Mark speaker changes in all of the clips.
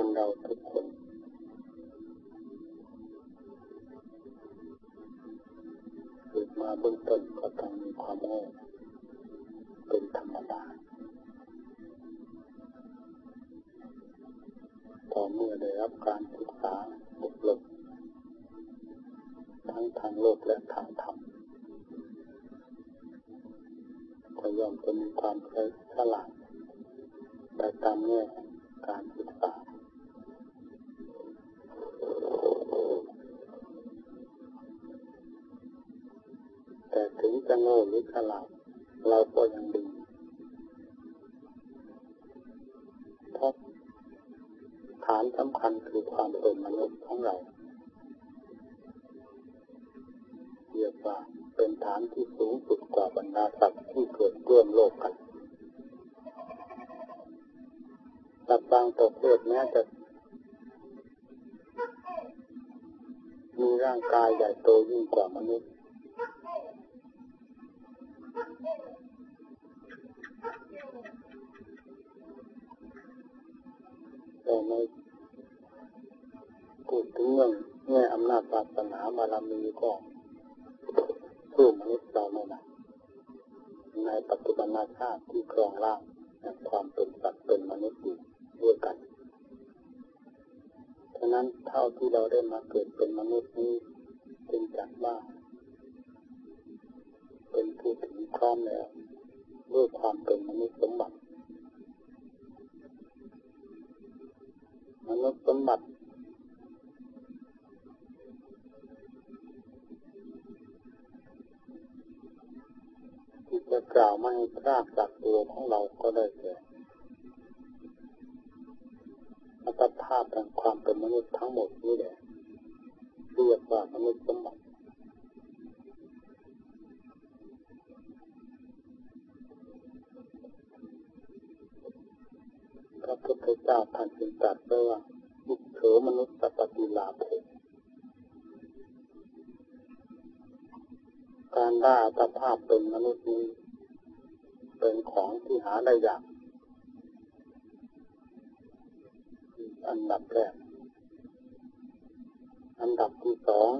Speaker 1: คนเราทุกคน เกิดมาเบื้องต้นก็ต้องมีความโง่เป็นธรรมดาต่อเมื่อได้รับการศึกษาอบรมทั้งทางโลกและทางธรรมก็ย่อมจะมีความฉลาดไปตามแง่การศึกษา แต่ถึงจะโง่หรือฉลาดเราก็ยังดีเพราะฐานสำคัญคือความเป็นมนุษย์ของเราเรียกว่าเป็นฐานที่สูงสุดกว่าบรรดาสัตว์ที่เกิดร่วมโลกกันสัตว์บางประเภทแม้จะมีร่างกายใหญ่โตยิ่งกว่ามนุษย์ แต่ในพูดถึงเรื่องแง่อำนาจศาสนาบารมีก็สู้มนุษย์เราไม่ได้ในปัจจุบันชาติที่ครองร่างความเป็นสัตว์เป็นมนุษย์อยู่ด้วยกันฉะนั้นเท่าที่เราได้มาเกิดเป็นมนุษย์นี้จึงจัดว่า เป็นผู้ถึงพร้อมแล้วด้วยความเป็นมนุษย์สมบัติ มนุษย์สมบัติที่จะกล่าวไม่ให้พลาดจากตัวของเราก็ได้แก่อัตภาพแห่งความเป็นมนุษย์ทั้งหมดนี่แหละเรียกว่ามนุษย์สมบัติ พระพุทธเจ้าท่านจึงตรัสไว้ว่าบุคเถมนุษย์สัปติลาภการได้อัตภาพเป็นมนุษย์นี้ เป็นของที่หาได้ยากอันดับแรก อันดับที่สอง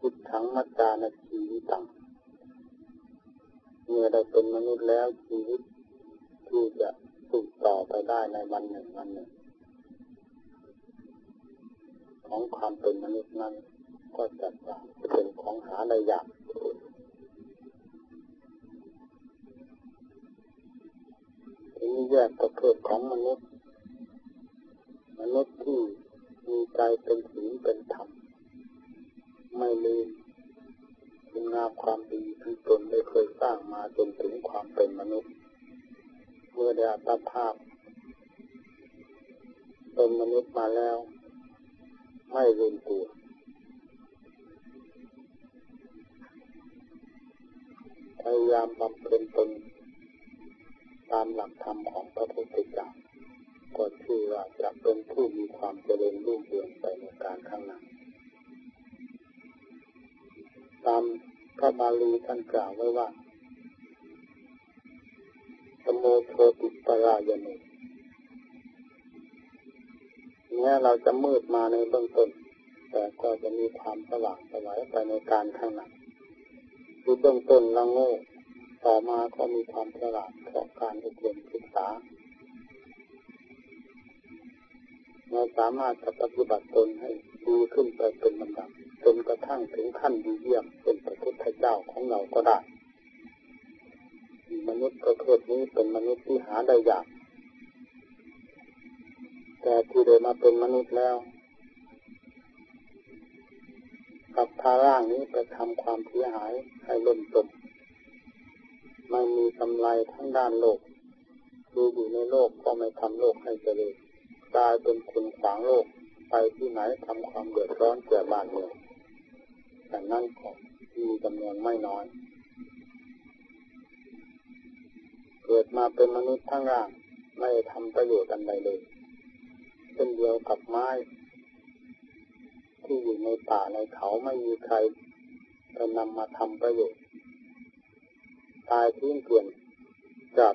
Speaker 1: จิตถังมัจจานชีวิตังเมื่อได้เป็นมนุษย์แล้วชีวิตที่จะ สืบต่อไปได้ในวันหนึ่งวันหนึ่ง ของความเป็นมนุษย์นั้น ก็จะเป็นของหาได้ยากทีนี้แยกประเภทของมนุษย์ มนุษย์ที่มีใจเป็นศีลเป็นธรรมไม่ลืมคุณงามความดีที่ตนได้เคยสร้างมาจนถึงความเป็นมนุษย์ เมื่อได้อัตภาพเป็นมนุษย์มาแล้ว ไม่ลืมตัว พยายามบำเพ็ญตนตามหลักธรรมของพระพุทธเจ้าก็ชื่อว่าจะเป็นผู้มีความเจริญรุ่งเรืองไปในการข้างหน้าตามพระบาลีท่านกล่าวไว้ว่า โมโชติปรายเนแม้เราจะมืดมาในเบื้องต้น แต่ก็จะมีความสว่างสวัยไปในการข้างหน้าคือเบื้องต้นเราโง่ต่อมาก็มีความฉลาดเพราะการอบรมศึกษาเราสามารถจะปฏิบัติตนให้ดีขึ้นไปเป็นลำดับจนกระทั่งถึงขั้นดีเยี่ยมเป็นพระพุทธเจ้าของเราก็ได้ มนุษย์ประเภทนี้เป็นมนุษย์ที่หาได้ยาก แต่ที่ได้มาเป็นมนุษย์แล้วกับพาร่างนี้ไปทำความเสียหายให้ล่มจมไม่มีกำไรทั้งด้านโลกคืออยู่ในโลกก็ไม่ทำโลกให้เจริญกลายเป็นคนขวางโลกไปที่ไหนทำความเดือดร้อนแก่บ้านเมืองแต่นั่นก็มีจำนวนไม่น้อย เกิดมาเป็นมนุษย์ทั้งร่างไม่ทำประโยชน์อันใดเลยเช่นเดียวกับไม้ ที่อยู่ในป่าในเขาไม่มีใครจะนำมาทำประโยชน์ตายทิ้งเกลื่อนจาก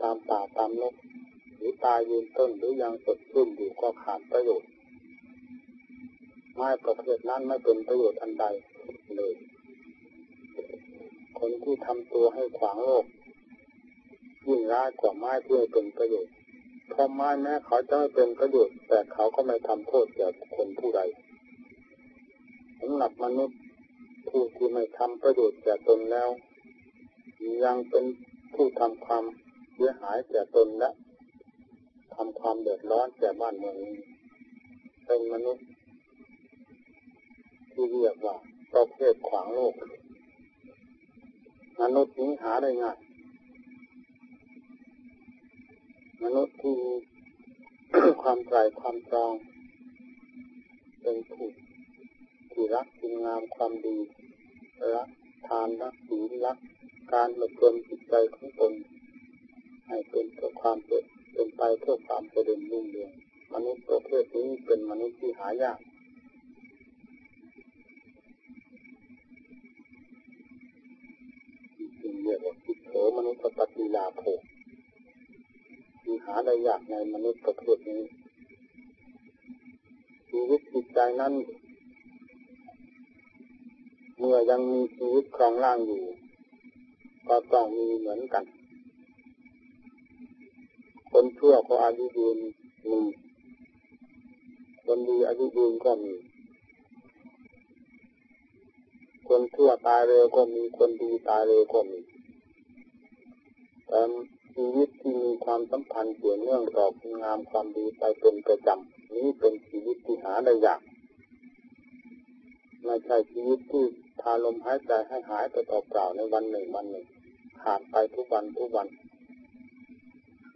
Speaker 1: ตามป่าตามนกหรือตายยืนต้นหรือยังสดชื่นอยู่ก็ขาดประโยชน์ไม้ประเภทนั้นไม่เป็นประโยชน์อันใดเลย คนที่ทำตัวให้ขวางโลก ร้ายกว่าไม้ที่เป็นประโยชน์เพราะไม้แม้เขาจะไม่เป็นประโยชน์แต่เขาก็ไม่ทำโทษแก่คนผู้ใดสำหรับมนุษย์ผู้ที่ไม่ทำประโยชน์แก่ตนแล้ว ยังเป็นผู้ทำความเสียหายแก่ตนและทำความเดือดร้อนแก่บ้านเมืองนี้เป็นมนุษย์ ที่เรียกว่าประเภทขวางโลกมนุษย์นี้หาได้ง่าย มนุษย์ที่มีความใจความจอง เป็นผู้ที่รักคุณงามความดีรักทานรักศีลรักการหลบเลีจิตใจของตนให้เป็นเพื่อความเป็นเป็นไปเพื่อความเจริญรุ่งเรืองมนุษย์ประเภทนี้เป็นมนุษย์ที่หายากจึงเรียกว่าคิดโสมนุษย์ปฏิลาโภ มีหาได้ยากในมนุษย์ประเภทนี้ชีวิตจิตใจนั้น เมื่อยังมีชีวิตครองร่างอยู่ ก็ต้องมีเหมือนกัน คนชั่วก็อายุยืนมีคนดีอายุยืนก็มี คนชั่วตายเร็วก็มี คนดีตายเร็วก็มีแต่ ชีวิตที่มีความสัมพันธ์เกี่ยวเนื่องต่อคุณงามความดีไปเป็นประจำนี้เป็นชีวิตที่หาได้ยากไม่ใช่ชีวิตที่พาลมหายใจให้หายไปต่อเปล่าในวันหนึ่งวันหนึ่งขาดไปทุกวันทุกวัน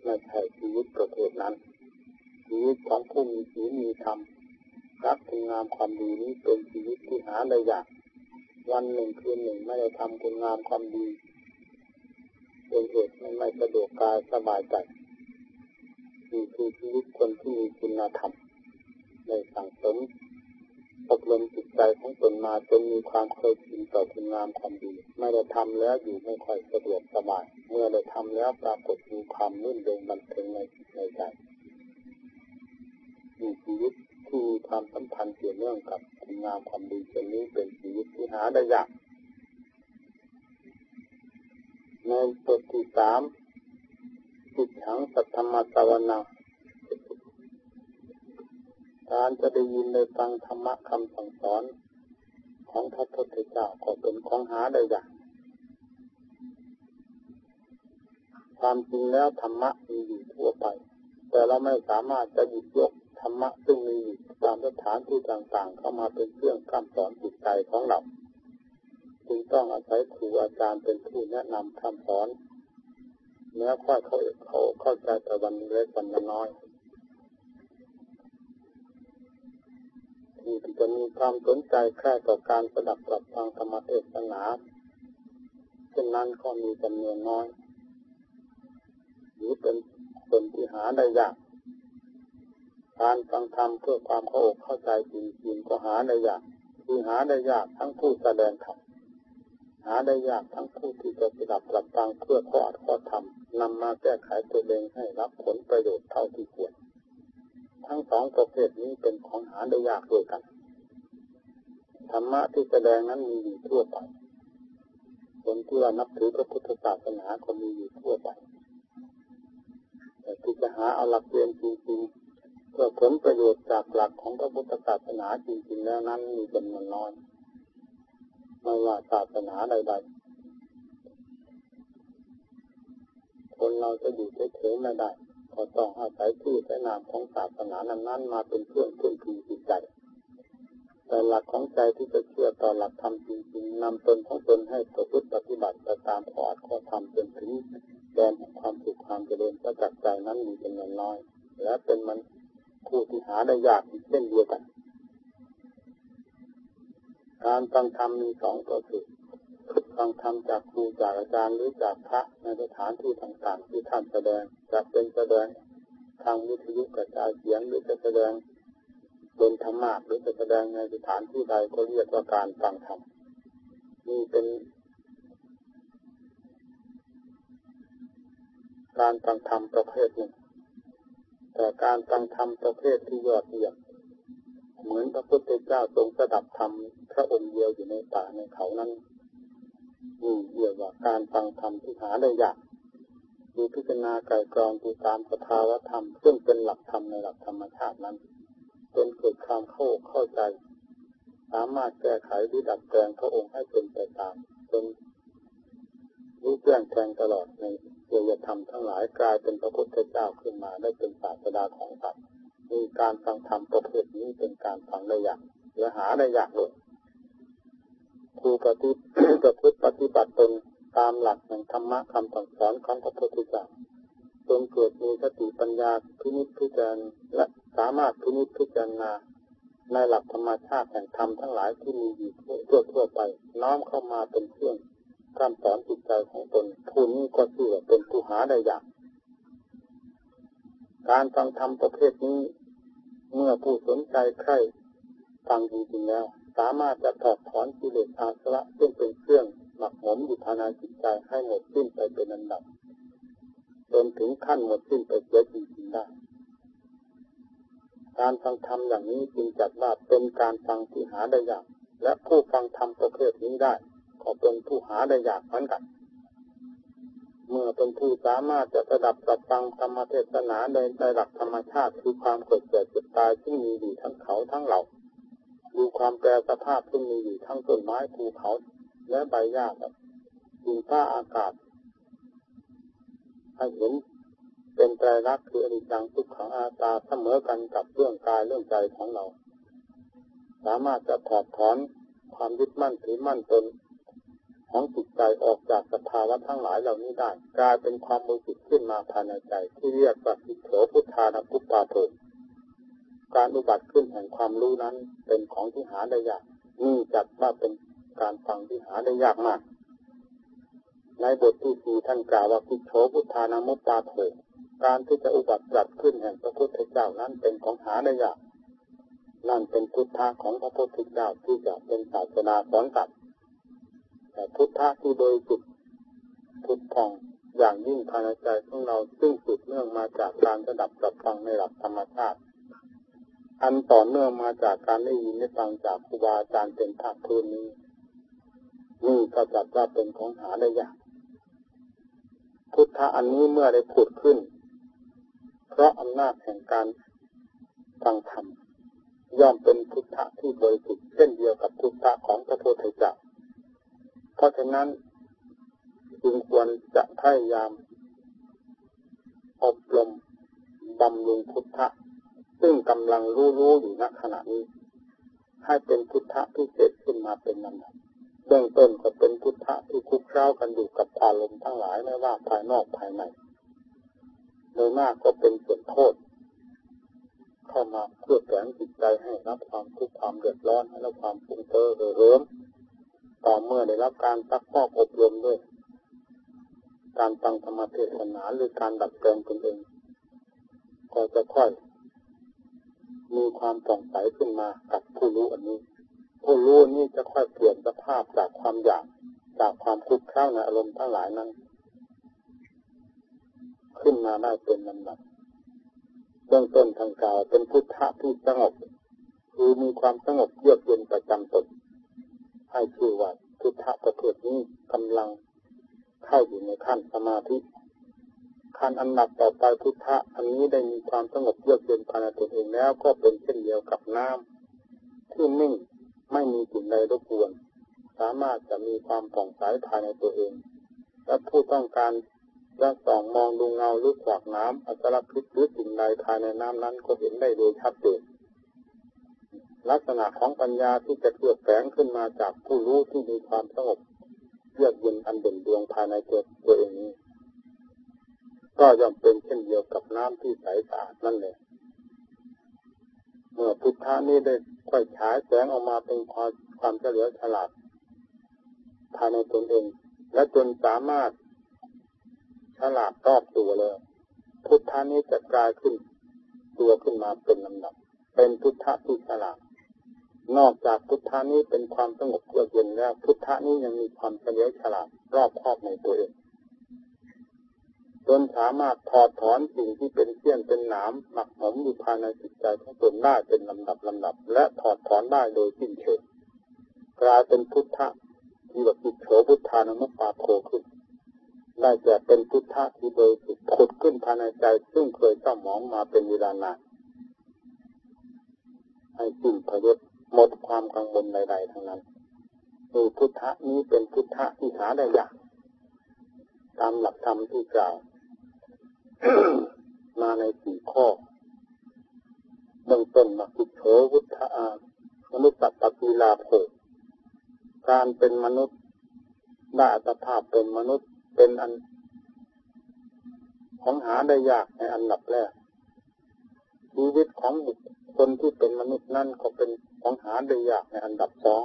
Speaker 1: ไม่ใช่ชีวิตประเภทนั้นชีวิตของผู้มีศีลมีธรรมรักคุณงามความดีนี้เป็นชีวิตที่หาได้ยากวันหนึ่งคืนหนึ่งไม่ได้ทำคุณงามความดี เป็นเหตุไม่สะดวกกายสบายใจนี่คือชีวิตคนที่มีคุณธรรมในสังสมอบรมจิตใจของตนมาจนมีความเคยชินต่อคุณงามความดีไม่ได้ทำแล้วอยู่ไม่ค่อยสะดวกสบาย เมื่อได้ทำแล้วปรากฏมีความนื่นเริงบันเทิงในจิตในใจมีชีวิตที่มีความสัมพันธ์เกี่ยวเนื่องกับคุณงามความดีเช่นนี้เป็นชีวิตที่หาได้ยาก ในบทที่สามจิตฉังสัทธรรมตวนาการจะได้ยินได้ฟังธรรมะคำสั่งสอนของพระพุทธเจ้าก็เป็นของหาได้ยากความจริงแล้วธรรมะมีอยู่ทั่วไป แต่เราไม่สามารถจะหยิบยกธรรมะซึ่งมีอยู่ตามสถานที่ต่างๆ เข้ามาเป็นเครื่องคำสอนจิตใจของเรา จึงต้องอาศัยครูอาจารย์เป็นผู้แนะนำคำสอนเนื้อค่อยเขาเขาเข้าใจแต่วันเล็กวันน้อยผู้ที่จะมีความสนใจแค่ต่อการประดับปรับฟังธรรมเทศนาเช่นนั้นก็มีจำนวนน้อยหรือเป็นคนที่หาได้ยากการฟังธรรมเพื่อความเข้าอกเข้าใจจริงๆก็หาได้ยากคือหาได้ยากทั้งผู้แสดงธรรม หาได้ยากทั้งผู้ที่จะปฏิบัติปรับฟังเพื่อข้ออัดข้อทำนำมาแก้ไขตัวเองให้รับผลประโยชน์เท่าที่ควร ทั้งสองประเภทนี้เป็นของหาได้ยากด้วยกันธรรมะที่แสดงนั้นมีอยู่ทั่วไปคนที่ว่านับถือพระพุทธศาสนาก็มีอยู่ทั่วไป แต่ที่จะหาเอาหลักเกณฑ์จริงๆเพื่อผลประโยชน์จากหลักของพระพุทธศาสนาจริงๆแล้วนั้นมีจำนวนน้อย ไม่ว่าศาสนาใดๆ คนเราจะอยู่เฉยๆไม่ได้ก็ต้องอาศัยที่ใช้นามของศาสนานั้นๆมาเป็นเครื่องพึ่งพิงจิตใจแต่หลักของใจที่จะเชื่อต่อหลักธรรมจริงๆนำตนของตนให้ประพฤติปฏิบัติตามขอดข้อธรรมจนถึงแดนของความสุขความเจริญประจักษ์ใจนั้นมีจำนวนน้อย และเป็นมันผู้ที่หาได้ยากเช่นเดียวกัน การฟังธรรมมีสองตัวคือฟังธรรมจากครูจากอาจารย์หรือจากพระในสถานที่ต่างๆที่ท่านแสดงจะเป็นแสดงทางวิทยุกระจายเสียงหรือจะแสดงเป็นธรรมะหรือจะแสดงในสถานที่ใดก็เรียกว่าการฟังธรรมนี่เป็นการฟังธรรมประเภทหนึ่งแต่การฟังธรรมประเภทที่ยอดเยี่ยม เหมือนพระพุทธเจ้าทรงสดับธรรมพระองค์เดียวอยู่ในป่าในเขานั้นนี่เรียกว่าการฟังธรรมที่หาได้ยากดูพิจารณาไกลกรองดูตามสภาวธรรม ซึ่งเป็นหลักธรรมในหลักธรรมชาตินั้นจนเกิดความเข้าเข้าใจ สามารถแก้ไขหรือดัดแปลงพระองค์ให้เป็นไปตามจนรู้แจ้งแทงตลอดในเจริยธรรมทั้งหลายกลายเป็นพระพุทธเจ้าขึ้นมาได้เป็นศาสดาของสัตว์ มีการฟังธรรมประเภทนี้เป็นการฟังได้ยากและหาได้ยากเลยครูปฏิประพฤติปฏิบัติตนตามหลักแห่งธรรมะคำสั่งสอนของพระพุทธเจ้าจนเกิดมีสติปัญญาพินิจพิจารณาและสามารถพินิจพิจารณาในหลักธรรมชาติแห่งธรรมทั้งหลายที่มีอยู่ทั่วทั่วไป น้อมเข้ามาเป็นเครื่องการสอนจิตใจของตนผู้นี้ก็ชื่อเป็นผู้หาได้ยากการฟังธรรมประเภทนี้ เมื่อผู้สนใจใคร่ฟังจริงๆแล้ว สามารถจะถอดถอนกิเลสอาสวะซึ่งเป็นเครื่องหมักหมมอยู่ภายในจิตใจให้หมดสิ้นไปเป็นอันดับจนถึงขั้นหมดสิ้นไปเสียจริงๆได้การฟังธรรมอย่างนี้จึงจัดว่าเป็นการฟังที่หาได้ยาก และผู้ฟังธรรมประเภทนี้ได้ ก็เป็นผู้หาได้ยากเหมือนกัน เมื่อเป็นผู้สามารถจะระดับกับฟังธรรมเทศนาในในหลักธรรมชาติคือความเกิดเกิดเจ็บตายที่มีอยู่ทั้งเขาทั้งเราดูความแปรสภาพที่มีอยู่ทั้งต้นไม้ภูเขาและใบหญ้าดินฟ้าอากาศให้เห็นเป็นไตรลักษณ์คืออนิจจังทุกขังอาตาเสมอกันกับเรื่องกายเรื่องใจของเรา สามารถจะถอดถอนความยึดมั่นถือมั่นตน ของจิตใจออกจากสภาวะทั้งหลายเหล่านี้ได้ กลายเป็นความมือจิตขึ้นมาภายในใจ ที่เรียกว่าสิโถพุทธานุปปาโทการอุบัติขึ้นแห่งความรู้นั้น เป็นของที่หาได้ยากนี่จัดว่าเป็นการฟังที่หาได้ยากมาก ในบทที่สี่ท่านกล่าวว่าสิโถพุทธานามุปปาโทการที่จะอุบัติจัดขึ้นแห่งพระพุทธเจ้านั้นเป็นของหาได้ยากนั่นเป็นพุทธะของพระพุทธเจ้าที่จะเป็นศาสนาสอนตัด แต่พุทธะที่โดยสุดพุทธองอย่างยิ่งภายในใจของเราซึ่งสืบเนื่องมาจากการระดับกับฟังในหลักธรรมชาติ อันต่อเนื่องมาจากการได้ยินได้ฟังจากครูบาอาจารย์เป็นภาคพื้นนี้นี่ก็จัดว่าเป็นของหาได้ยากพุทธะอันนี้เมื่อได้ผุดขึ้น เพราะอำนาจแห่งการฟังธรรมย่อมเป็นพุทธะที่บริสุทธิ์เช่นเดียวกับพุทธะของพระโพธเจ้าเพ ราะฉะนั้นจึงควรจะพยายามอบรมบำรุงพุทธะ ซึ่งกำลังรู้รู้อยู่ณขณะนี้ ให้เป็นพุทธะที่เกิดขึ้นมาเป็นลำดับเบื้องต้นก็เป็นพุทธะที่คุกเข้ากันอยู่กับอารมณ์ทั้งหลายไม่ว่าภายนอกภายในโดยมากก็เป็นส่วนโทษ เข้ามาเพื่อแฝงจิตใจให้รับความทุกข์ความเดือดร้อนให้รับความฟุ้งเฟ้อเหิม ต่อเมื่อได้รับการซักพอกอบรมด้วย การฟังธรรมเทศนาหรือการดัดแปลงตนเอง ก็จะค่อย มีความส่องใสขึ้นมากับผู้รู้อันนี้ ผู้รู้นี้จะค่อยเปลี่ยนสภาพจากความอยากจากความคุกเข้าในอารมณ์ทั้งหลายนั้น ขึ้นมาได้เป็นลำดับเบื้องต้นทางกายเป็นพุทธะที่สงบคือมีความสงบเยือกเย็นประจำตน ให้ชื่อว่าพุทธะประเภทนี้กำลังเข้าอยู่ในขั้นสมาธิขั้นอันดับต่อไปพุทธะอันนี้ได้มีความสงบเยือกเย็นภายในตนเองแล้ว ก็เป็นเช่นเดียวกับน้ำที่นิ่งไม่มีสิ่งใดรบกวน สามารถจะมีความผ่องใสภายในตัวเอง และผู้ต้องการจะส่องมองดูเงาหรือขวากน้ำอัจฉริยหรือสิ่งใดภายในน้ำนั้นก็เห็นได้โดยชัดเจน ลักษณะของปัญญาที่จะเกิดแฝงขึ้นมาจากผู้รู้ที่มีความสงบเยือกเย็นอันเด่นดวงภายในตัวตัวเองนี้ ก็ย่อมเป็นเช่นเดียวกับน้ำที่ใสสะอาดนั่นแหละเมื่อพุทธานี้ได้ค่อยฉายแสงออกมาเป็นความความเฉลียวฉลาดภายในตนเอง และจนสามารถฉลาดรอบตัวเลย พุทธานี้จะกลายขึ้น ตัวขึ้นมาเป็นลำดับ เป็นพุทธะที่ฉลาด นอกจากพุทธานี้เป็นความสงบเยือกเย็นแล้วพุทธานี้ยังมีความเฉลียวฉลาดรอบครอบในตัวเองจนสามารถถอดถอนสิ่งที่เป็นเสี้ยนเป็นหนามหมักหมมอยู่ภายในจิตใจของตนได้เป็นลำดับลำดับ และถอดถอนได้โดยสิ้นเชิงกลายเป็นพุทธะที่แบบจิตโฉพุทธานุปาโคขึ้นได้แก่เป็นพุทธะที่โดยสุดผุดขึ้นภายในใจ ซึ่งเคยเศร้าหมองมาเป็นเวลานานให้สิ้นพยศ หมดความกังวลใด ๆ ทั้งนั้นคือพุทธะนี้เป็นพุทธะที่หาได้ยากตามหลักธรรมที่กล่าวมาในสี่ข้อเบื้องต้นมาคิโฉวุฒามนุษย์ตัตปีลาโภการเป็นมนุษย์ได้อัตภาพเป็นมนุษย์เป็นอัน ของหาได้ยากในอันดับแรกชีวิตของบุค คลที่เป็นมนุษย์นั่นก็เป็นของหาได้ยากในอันดับสอง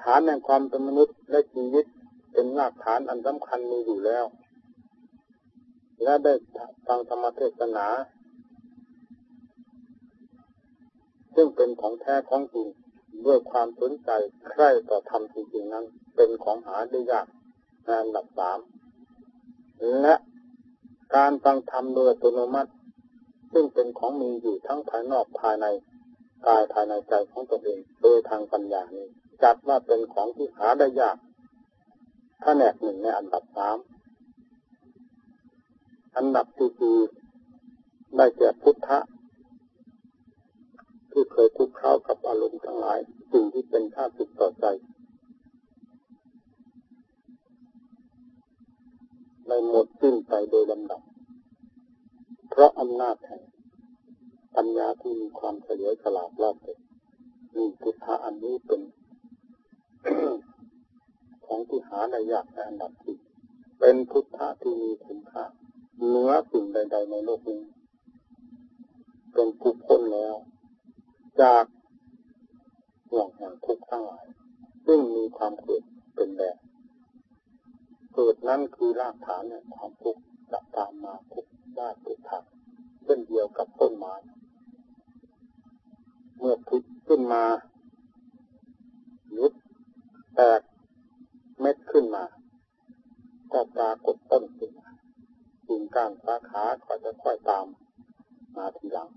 Speaker 1: ฐานแห่งความเป็นมนุษย์และชีวิตเป็นรากฐานอันสำคัญมีอยู่แล้ว และได้ฟังธรรมเทศนา ซึ่งเป็นของแท้ของจริงด้วยความสนใจใคร่ต่อธรรมจริงๆนั้น เป็นของหาได้ยากในอันดับสามและการฟังธรรมโดยอัตโนมัติ ซึ่งเป็นของมีอยู่ทั้งภายนอกภายในกายภายในใจของตนเองโดยทางปัญญานี้จัดว่าเป็นของที่หาได้ยากถ้าแนกหนึ่งในอันดับสามอันดับที่สี่ได้แก่พุทธะที่เคยคุกเข้ากับอารมณ์ทั้งหลาย สิ่งที่เป็นข้าศึกต่อใจได้หมดสิ้นไปโดยลำดับ เพราะอำนาจแห่งปัญญาที่มีความเฉลียวฉลาดรอบเลยมีพุทธะอันนี้เป็นของที่หาได้ยากในอันดับที่เป็นพุทธะที่มีคุณค่าเนื้อสิ่งใด ๆ ในโลกนี้ เป็นผู้พ้นแล้ว จากห่วงแห่งทุกข์ทั้งหลาย ซึ่งมีความเกิดเป็นแบบเกิดนั้นคือรากฐานแห่งความทุกข์จะตามมาทุก ด้านทุกทางเช่นเดียวกับต้นไม้ เมื่อพุกขึ้นมายุบแตกเม็ดขึ้นมา ก็ปรากฏต้นขึ้นมากิ่งก้านสาขาก็จะค่อยตามมาทีหลัง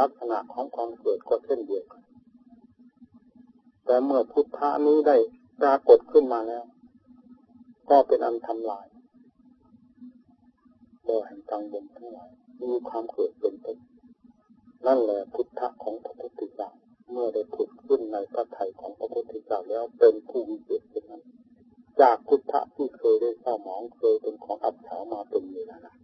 Speaker 1: ลักษณะของความเกิดก็เช่นเดียวกัน แต่เมื่อพุทธานี้ได้ปรากฏขึ้นมาแล้ว ก็เป็นอันทำลาย โดยแห่งกังวลทั้งหลายมีความเกิดเป็นต้นนั่นแหละพุทธะของพระพุทธเจ้าเมื่อได้ผุดขึ้นในพระไถ่ของพระพุทธเจ้าแล้วเป็นผู้วิเศษเป็นนั้น จากพุทธะที่เคยได้เศร้าหมองเคยเป็นของอับเฉามาเป็นเวลานาน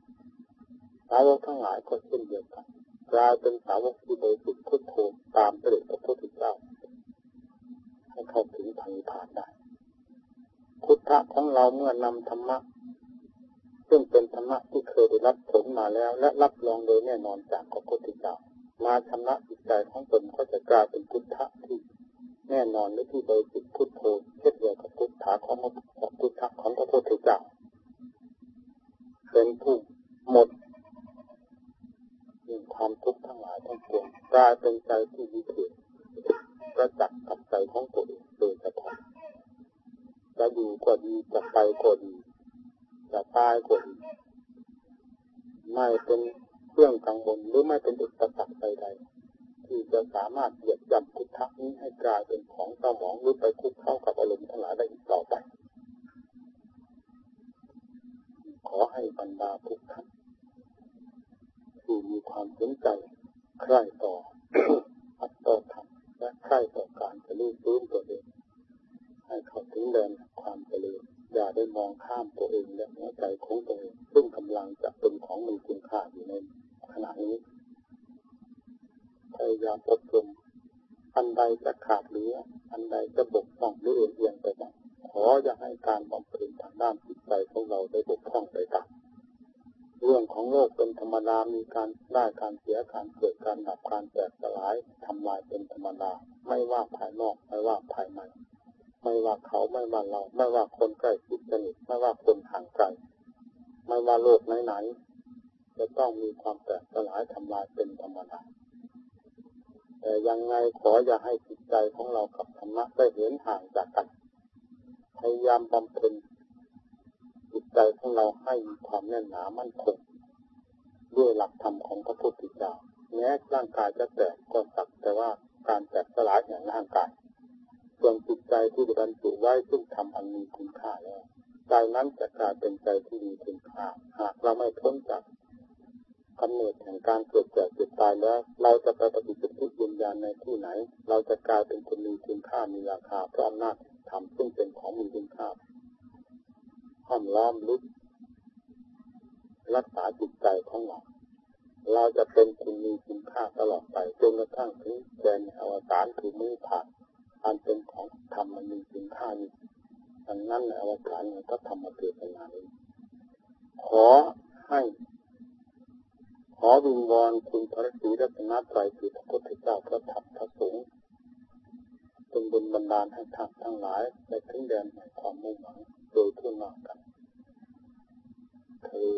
Speaker 1: สาวกทั้งหลายก็เช่นเดียวกันกลายเป็นสาวกที่โดยสุดพุทโธตามเสด็จพระพุทธเจ้าให้เข้าถึงทางผ่านได้ พุทธะของเราเมื่อนำธรรมะ ซึ่งเป็นธรรมะที่เคยได้รับผลมาแล้ว และรับรองโดยแน่นอนจากพระพุทธเจ้ามาชำระจิตใจของตนก็จะกลายเป็นพุทธะที่แน่นอนและที่โดยจิตพุทโธเช่นเดียวกับพุทธะของของพุทธะของพระพุทธเจ้าเป็นผู้หมดความทุกข์ทั้งหลายทั้งปวงกลายเป็นใจที่วิเศษประจักษ์กับใจของตัวเองโดยเฉพาะจะอยู่ก็ดีจะไปก็ดี จะตายก็ไม่เป็นเครื่องกังวลหรือไม่เป็นอุปสรรคใดๆที่จะสามารถเหยียบย่ำพุทธะนี้ให้กลายเป็นของเศร้าหมองหรือไปคุกเข้ากับอารมณ์ทั้งหลายได้อีกต่อไป ขอให้บรรดาทุกท่านที่มีความสนใจใคร่ต่อ ว่าโลกไหนๆจะต้องมีความแตกสลายทำลายเป็นธรรมดาแต่ยังไงขออย่าให้จิตใจของเรากับธรรมะได้เห็นห่างจากกัน พยายามบำเพ็ญจิตใจของเราให้มีความแน่นหนามั่นคงด้วยหลักธรรมของพระพุทธเจ้าแม้ร่างกายจะแตกก็สักแต่ว่าการแตกสลายแห่งร่างกาย ส่วนจิตใจที่บรรจุไว้ซึ่งทำอันมีคุณค่าแล้ว ใจนั้นจะกลายเป็นใจที่มีคุณค่าหากเราไม่พ้นจากกำเนิดแห่งการเกิดแก่เจ็บตายแล้ว เราจะไปปฏิบัติวิญญาณในที่ไหน เราจะกลายเป็นคนมีคุณค่ามีราคาเพราะอำนาจธรรมซึ่งเป็นของมีคุณค่าห้อมล้อมลึกรักษาจิตใจของเราเราจะเป็นคุณมีคุณค่าตลอดไปจนกระทั่งถึงแดนอวสานคือมือผ่านอันเป็นของธรรมมันมีคุณค่านี้ ดังนั้นในอวสานพระธรรมเทศนานี้ขอให้ ขอวิงวอนคุณพระศรีรัตนตรัยคือพระพุทธเจ้าพระธรรมพระสงฆ์จนบุญบันดาลให้ท่านทั้งหลายในทิ้งแดนแห่งความมุ่งหวังโดยทั่วหน้ากันคือ